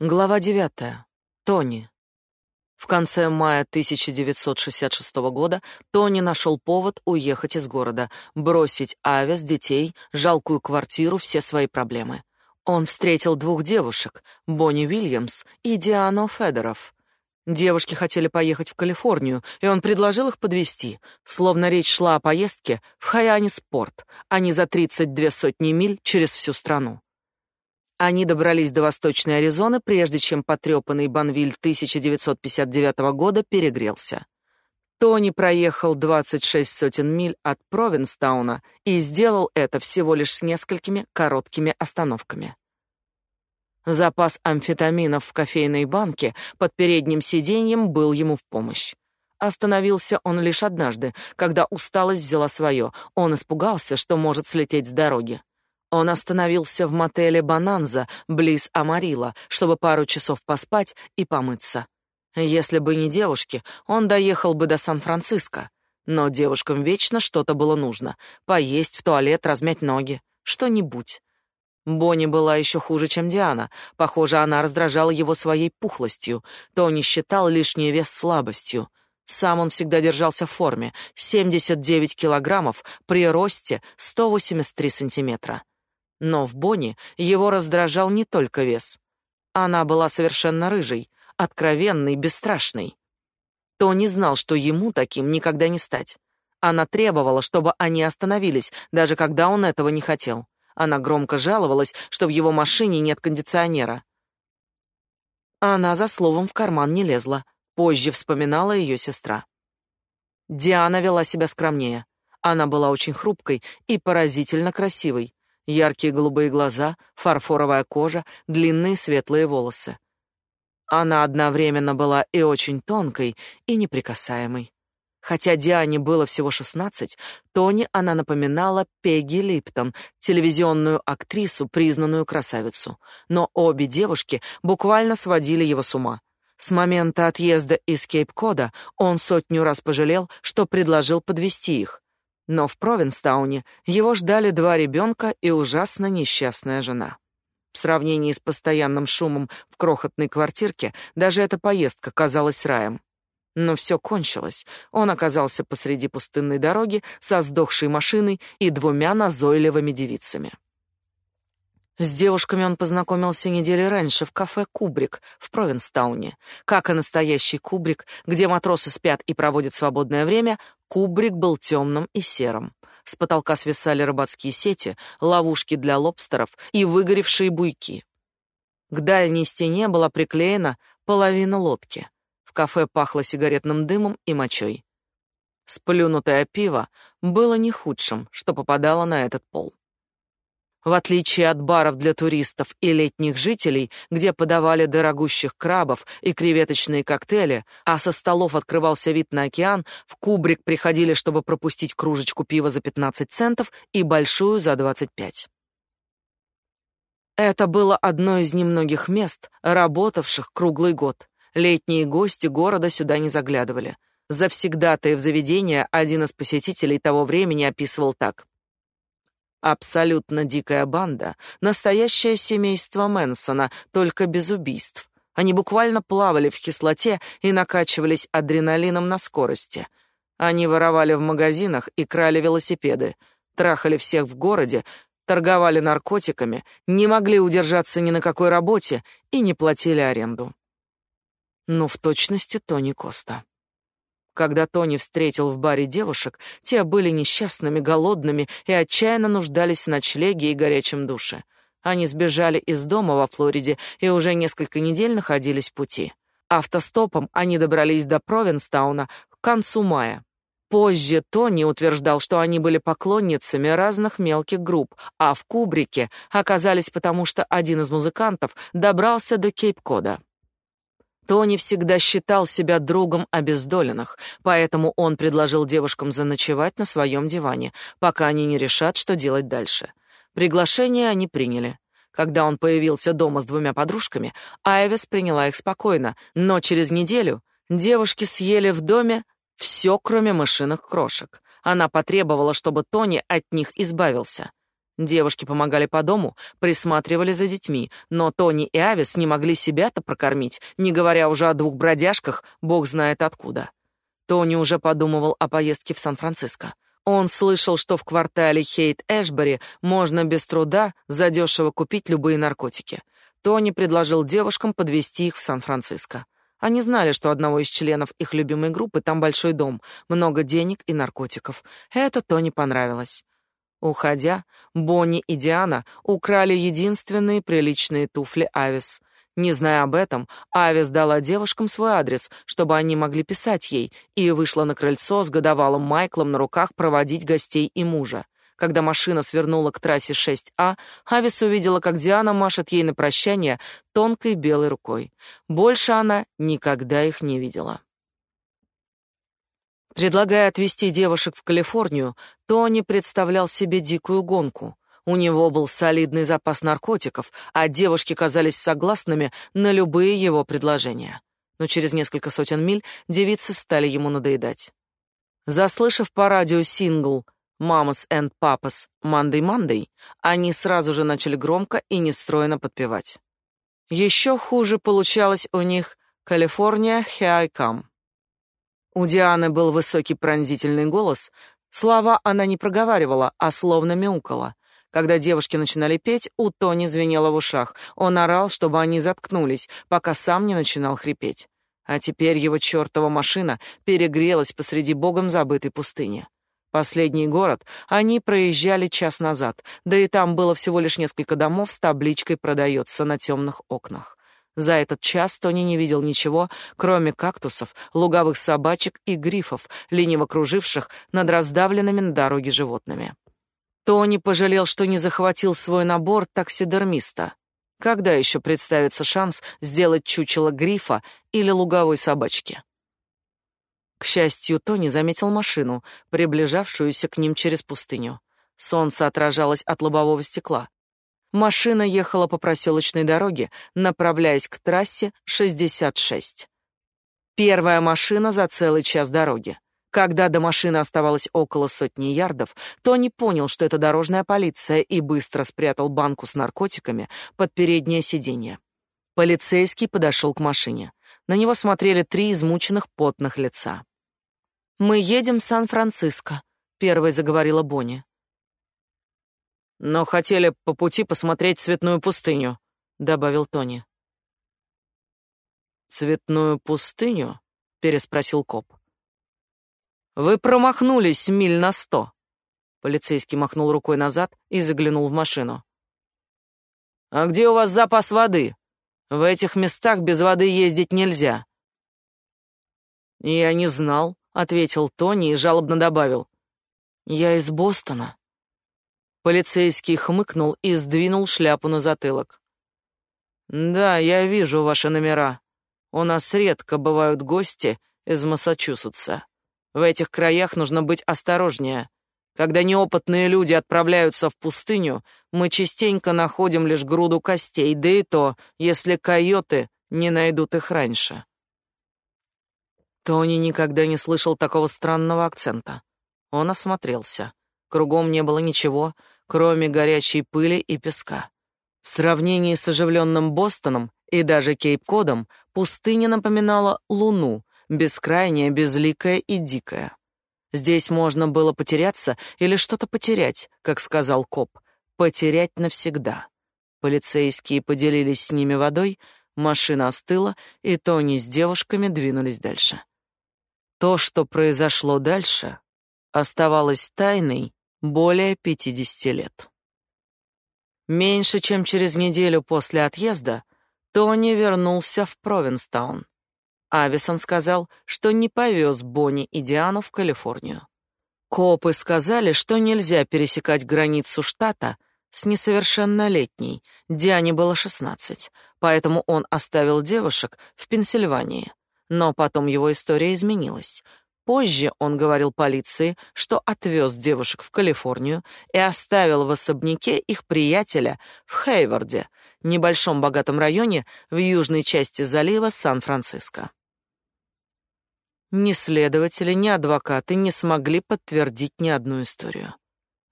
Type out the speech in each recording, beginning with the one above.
Глава 9. Тони. В конце мая 1966 года Тони нашел повод уехать из города, бросить Авес, детей, жалкую квартиру, все свои проблемы. Он встретил двух девушек, Бонни Уильямс и Диану Федоров. Девушки хотели поехать в Калифорнию, и он предложил их подвести, словно речь шла о поездке в Хайани Спорт, а не за 32 сотни миль через всю страну. Они добрались до Восточной Аризоны, прежде чем потрепанный Банвиль 1959 года перегрелся. Тони проехал 26 сотен миль от Провинстауна и сделал это всего лишь с несколькими короткими остановками. Запас амфетаминов в кофейной банке под передним сиденьем был ему в помощь. Остановился он лишь однажды, когда усталость взяла свое. Он испугался, что может слететь с дороги. Он остановился в мотеле «Бананза» близ Амарила, чтобы пару часов поспать и помыться. Если бы не девушки, он доехал бы до Сан-Франциско. Но девушкам вечно что-то было нужно. Поесть, в туалет, размять ноги. Что-нибудь. Бонни была еще хуже, чем Диана. Похоже, она раздражала его своей пухлостью. Тони считал лишний вес слабостью. Сам он всегда держался в форме. 79 килограммов при росте 183 сантиметра. Но в Бонни его раздражал не только вес. Она была совершенно рыжей, откровенной, бесстрашной. Тони знал, что ему таким никогда не стать. Она требовала, чтобы они остановились, даже когда он этого не хотел. Она громко жаловалась, что в его машине нет кондиционера. Она за словом в карман не лезла. Позже вспоминала ее сестра. Диана вела себя скромнее. Она была очень хрупкой и поразительно красивой. Яркие голубые глаза, фарфоровая кожа, длинные светлые волосы. Она одновременно была и очень тонкой, и неприкасаемой. Хотя Диане было всего шестнадцать, Тони она напоминала Пегги Липтон, телевизионную актрису, признанную красавицу. Но обе девушки буквально сводили его с ума. С момента отъезда из Кейп-Кода он сотню раз пожалел, что предложил подвести их. Но в Провинстауне его ждали два ребенка и ужасно несчастная жена. В сравнении с постоянным шумом в крохотной квартирке даже эта поездка казалась раем. Но все кончилось. Он оказался посреди пустынной дороги со сдохшей машиной и двумя назойливыми девицами. С девушками он познакомился недели раньше в кафе «Кубрик» в Провинстауне. Как и настоящий «Кубрик», где матросы спят и проводят свободное время, «Кубрик» был темным и серым. С потолка свисали рыбацкие сети, ловушки для лобстеров и выгоревшие буйки. К дальней стене была приклеена половина лодки. В кафе пахло сигаретным дымом и мочой. Сплюнутое пиво было не худшим, что попадало на этот пол. В отличие от баров для туристов и летних жителей, где подавали дорогущих крабов и креветочные коктейли, а со столов открывался вид на океан, в кубрик приходили, чтобы пропустить кружечку пива за 15 центов и большую за 25. Это было одно из немногих мест, работавших круглый год. Летние гости города сюда не заглядывали. Завсегдатая в заведение один из посетителей того времени описывал так: Абсолютно дикая банда, настоящее семейство Мэнсона, только без убийств. Они буквально плавали в кислоте и накачивались адреналином на скорости. Они воровали в магазинах и крали велосипеды, трахали всех в городе, торговали наркотиками, не могли удержаться ни на какой работе и не платили аренду. Ну, в точности Тони Коста. Когда Тони встретил в баре девушек, те были несчастными, голодными и отчаянно нуждались в ночлеге и горячем душе. Они сбежали из дома во Флориде и уже несколько недель находились в пути. Автостопом они добрались до Провинстауна к концу мая. Позже Тони утверждал, что они были поклонницами разных мелких групп, а в Кубрике оказались потому, что один из музыкантов добрался до Кейп-Кода. Тони всегда считал себя другом обездоленных, поэтому он предложил девушкам заночевать на своем диване, пока они не решат, что делать дальше. Приглашение они приняли. Когда он появился дома с двумя подружками, Айвис приняла их спокойно, но через неделю девушки съели в доме все, кроме мышиных крошек. Она потребовала, чтобы Тони от них избавился. Девушки помогали по дому, присматривали за детьми, но Тони и Авис не могли себя-то прокормить, не говоря уже о двух бродяжках, бог знает откуда. Тони уже подумывал о поездке в Сан-Франциско. Он слышал, что в квартале Хейт-Эшбери можно без труда задешево купить любые наркотики. Тони предложил девушкам подвезти их в Сан-Франциско. Они знали, что одного из членов их любимой группы там большой дом, много денег и наркотиков. Это Тони понравилось. Уходя, Бонни и Диана украли единственные приличные туфли Авис. Не зная об этом, Авис дала девушкам свой адрес, чтобы они могли писать ей, и вышла на крыльцо с годовалым Майклом на руках проводить гостей и мужа. Когда машина свернула к трассе 6А, Авис увидела, как Диана машет ей на прощание тонкой белой рукой. Больше она никогда их не видела. Предлагая отвезти девушек в Калифорнию, Тони представлял себе дикую гонку. У него был солидный запас наркотиков, а девушки казались согласными на любые его предложения. Но через несколько сотен миль девицы стали ему надоедать. Заслышав по радио сингл «Mamas and Papas Monday Monday», они сразу же начали громко и нестройно подпевать. Еще хуже получалось у них «California, here I come». У Дианы был высокий пронзительный голос. Слова она не проговаривала, а словно мяукала. Когда девушки начинали петь, у Тони звенело в ушах. Он орал, чтобы они заткнулись, пока сам не начинал хрипеть. А теперь его чертова машина перегрелась посреди богом забытой пустыни. Последний город они проезжали час назад, да и там было всего лишь несколько домов с табличкой «Продается» на темных окнах. За этот час Тони не видел ничего, кроме кактусов, луговых собачек и грифов, лениво круживших над раздавленными на дороге животными. Тони пожалел, что не захватил свой набор таксидермиста. Когда еще представится шанс сделать чучело грифа или луговой собачки? К счастью, Тони заметил машину, приближавшуюся к ним через пустыню. Солнце отражалось от лобового стекла. Машина ехала по проселочной дороге, направляясь к трассе 66. Первая машина за целый час дороги. Когда до машины оставалось около сотни ярдов, Тони понял, что это дорожная полиция, и быстро спрятал банку с наркотиками под переднее сиденье. Полицейский подошел к машине. На него смотрели три измученных потных лица. «Мы едем в Сан-Франциско», — первой заговорила Бонни но хотели по пути посмотреть цветную пустыню, добавил Тони. Цветную пустыню? переспросил коп. Вы промахнулись миль на сто. Полицейский махнул рукой назад и заглянул в машину. А где у вас запас воды? В этих местах без воды ездить нельзя. Я не знал, ответил Тони и жалобно добавил: Я из Бостона. Полицейский хмыкнул и сдвинул шляпу на затылок. Да, я вижу ваши номера. У нас редко бывают гости из Массачусетса. В этих краях нужно быть осторожнее. Когда неопытные люди отправляются в пустыню, мы частенько находим лишь груду костей, да и то, если койоты не найдут их раньше. Тони никогда не слышал такого странного акцента. Он осмотрелся. Кругом не было ничего, кроме горячей пыли и песка. В сравнении с оживленным Бостоном и даже Кейп-Кодом пустыня напоминала луну, бескрайняя, безликая и дикая. Здесь можно было потеряться или что-то потерять, как сказал коп, потерять навсегда. Полицейские поделились с ними водой, машина остыла, и Тони с девушками двинулись дальше. То, что произошло дальше, оставалось тайной более 50 лет. Меньше чем через неделю после отъезда Тони вернулся в Провинстаун. Ависон сказал, что не повез Бонни и Диану в Калифорнию. Копы сказали, что нельзя пересекать границу штата с несовершеннолетней. Диане было 16, поэтому он оставил девушек в Пенсильвании. Но потом его история изменилась. Позже он говорил полиции, что отвез девушек в Калифорнию и оставил в особняке их приятеля в Хейварде, небольшом богатом районе в южной части залива Сан-Франциско. Ни следователи, ни адвокаты не смогли подтвердить ни одну историю.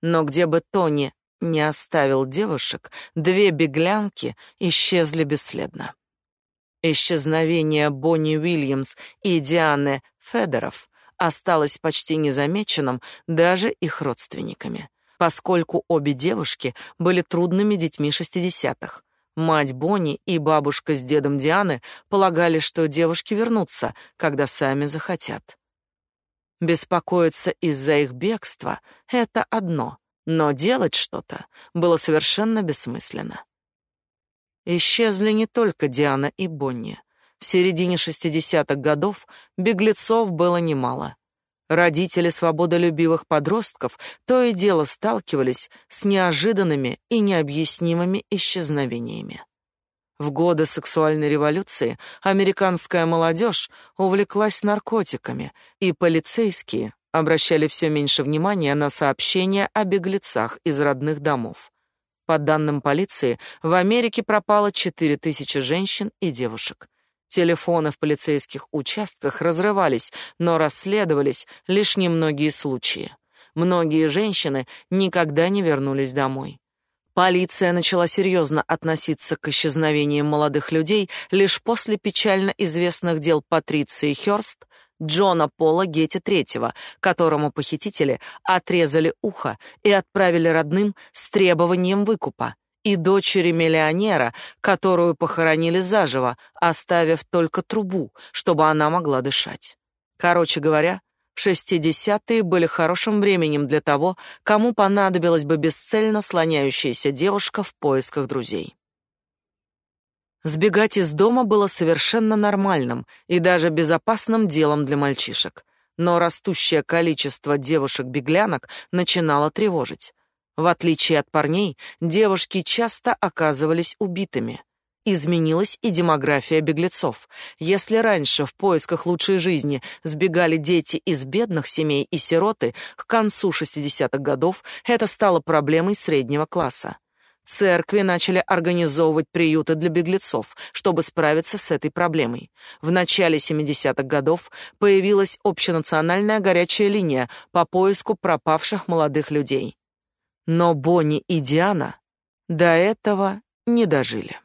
Но где бы Тони не оставил девушек, две беглянки исчезли бесследно. Исчезновение Бонни Уильямс и Дианы Федоров осталось почти незамеченным даже их родственниками, поскольку обе девушки были трудными детьми шестидесятых. Мать Бонни и бабушка с дедом Дианы полагали, что девушки вернутся, когда сами захотят. Беспокоиться из-за их бегства — это одно, но делать что-то было совершенно бессмысленно. Исчезли не только Диана и Бонни. В середине 60-х годов беглецов было немало. Родители свободолюбивых подростков то и дело сталкивались с неожиданными и необъяснимыми исчезновениями. В годы сексуальной революции американская молодежь увлеклась наркотиками, и полицейские обращали все меньше внимания на сообщения о беглецах из родных домов. По данным полиции, в Америке пропало 4000 женщин и девушек. Телефоны в полицейских участках разрывались, но расследовались лишь немногие случаи. Многие женщины никогда не вернулись домой. Полиция начала серьезно относиться к исчезновениям молодых людей лишь после печально известных дел Патриции Хёрст, Джона Пола Гетти III, которому похитители отрезали ухо и отправили родным с требованием выкупа, и дочери миллионера, которую похоронили заживо, оставив только трубу, чтобы она могла дышать. Короче говоря, Шестидесятые были хорошим временем для того, кому понадобилась бы бесцельно слоняющаяся девушка в поисках друзей. Сбегать из дома было совершенно нормальным и даже безопасным делом для мальчишек, но растущее количество девушек-беглянок начинало тревожить. В отличие от парней, девушки часто оказывались убитыми. Изменилась и демография беглецов. Если раньше в поисках лучшей жизни сбегали дети из бедных семей и сироты, к концу 60-х годов это стало проблемой среднего класса. Церкви начали организовывать приюты для беглецов, чтобы справиться с этой проблемой. В начале 70-х годов появилась общенациональная горячая линия по поиску пропавших молодых людей. Но Бонни и Диана до этого не дожили.